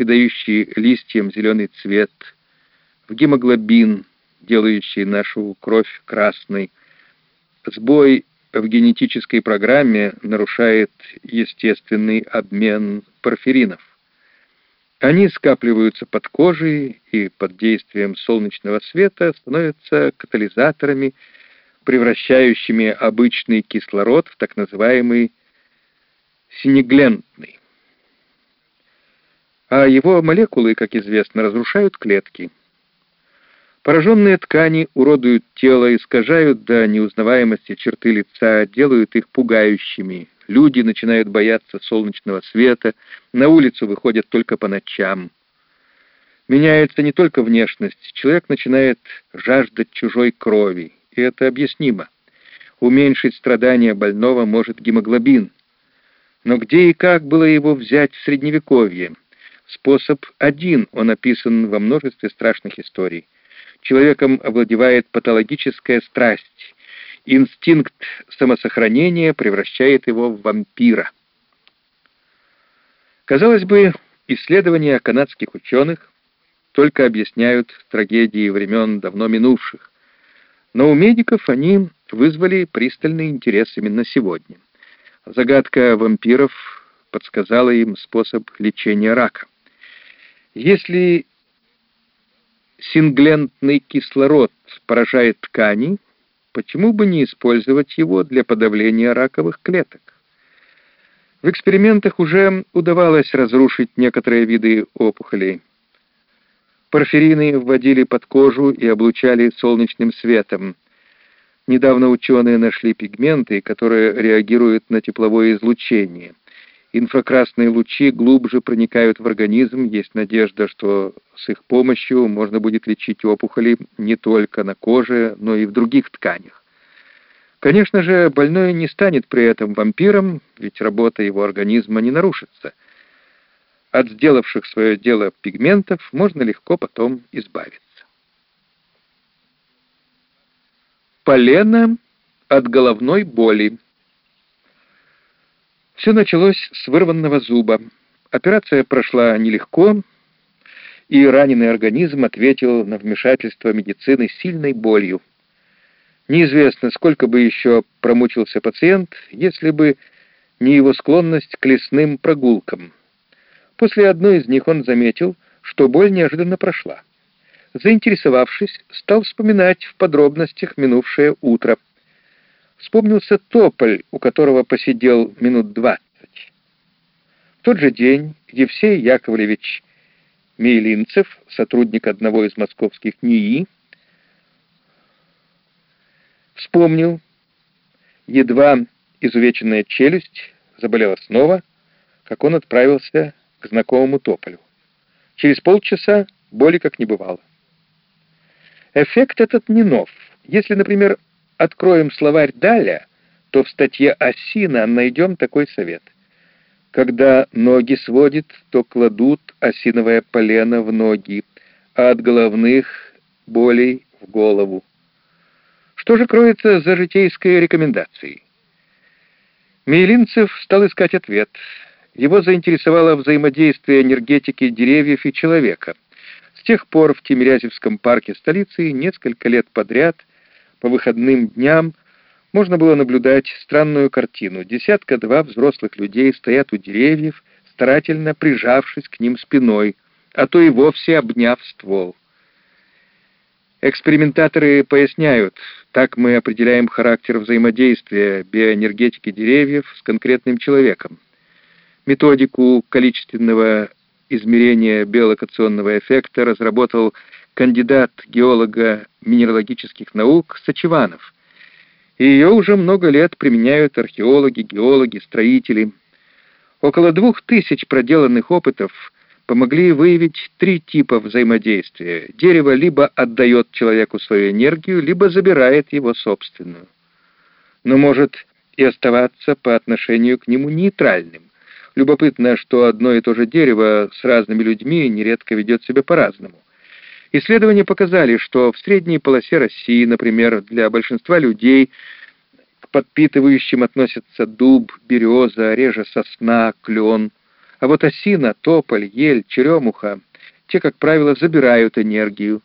придающий листьям зеленый цвет, в гемоглобин, делающий нашу кровь красной. Сбой в генетической программе нарушает естественный обмен порфиринов. Они скапливаются под кожей и под действием солнечного света становятся катализаторами, превращающими обычный кислород в так называемый синеглентный. А его молекулы, как известно, разрушают клетки. Пораженные ткани уродуют тело, искажают до неузнаваемости черты лица, делают их пугающими. Люди начинают бояться солнечного света, на улицу выходят только по ночам. Меняется не только внешность, человек начинает жаждать чужой крови, и это объяснимо. Уменьшить страдания больного может гемоглобин. Но где и как было его взять в Средневековье? Способ один, он описан во множестве страшных историй — человеком овладевает патологическая страсть. Инстинкт самосохранения превращает его в вампира. Казалось бы, исследования канадских ученых только объясняют трагедии времен давно минувших, но у медиков они вызвали пристальный интерес именно сегодня. Загадка вампиров подсказала им способ лечения рака. Если синглентный кислород поражает ткани, почему бы не использовать его для подавления раковых клеток? В экспериментах уже удавалось разрушить некоторые виды опухолей. Порфирины вводили под кожу и облучали солнечным светом. Недавно ученые нашли пигменты, которые реагируют на тепловое излучение. Инфракрасные лучи глубже проникают в организм, есть надежда, что с их помощью можно будет лечить опухоли не только на коже, но и в других тканях. Конечно же, больной не станет при этом вампиром, ведь работа его организма не нарушится. От сделавших свое дело пигментов можно легко потом избавиться. Полено от головной боли. Все началось с вырванного зуба. Операция прошла нелегко, и раненый организм ответил на вмешательство медицины сильной болью. Неизвестно, сколько бы еще промучился пациент, если бы не его склонность к лесным прогулкам. После одной из них он заметил, что боль неожиданно прошла. Заинтересовавшись, стал вспоминать в подробностях минувшее утро — Вспомнился тополь, у которого посидел минут двадцать. В тот же день Евсей Яковлевич Мейлинцев, сотрудник одного из московских НИИ, вспомнил, едва изувеченная челюсть заболела снова, как он отправился к знакомому тополю. Через полчаса боли как не бывало. Эффект этот не нов. Если, например, откроем словарь Даля, то в статье «Осина» найдем такой совет. Когда ноги сводит, то кладут осиновое полено в ноги, а от головных болей в голову. Что же кроется за житейской рекомендацией? Мейлинцев стал искать ответ. Его заинтересовало взаимодействие энергетики деревьев и человека. С тех пор в Тимирязевском парке столицы несколько лет подряд – по выходным дням можно было наблюдать странную картину. Десятка-два взрослых людей стоят у деревьев, старательно прижавшись к ним спиной, а то и вовсе обняв ствол. Экспериментаторы поясняют, так мы определяем характер взаимодействия биоэнергетики деревьев с конкретным человеком. Методику количественного измерения биолокационного эффекта разработал кандидат геолога минералогических наук Сачеванов. И ее уже много лет применяют археологи, геологи, строители. Около двух тысяч проделанных опытов помогли выявить три типа взаимодействия. Дерево либо отдает человеку свою энергию, либо забирает его собственную. Но может и оставаться по отношению к нему нейтральным. Любопытно, что одно и то же дерево с разными людьми нередко ведет себя по-разному. Исследования показали, что в средней полосе России, например, для большинства людей к подпитывающим относятся дуб, береза, реже сосна, клен, А вот осина, тополь, ель, черемуха, те, как правило, забирают энергию,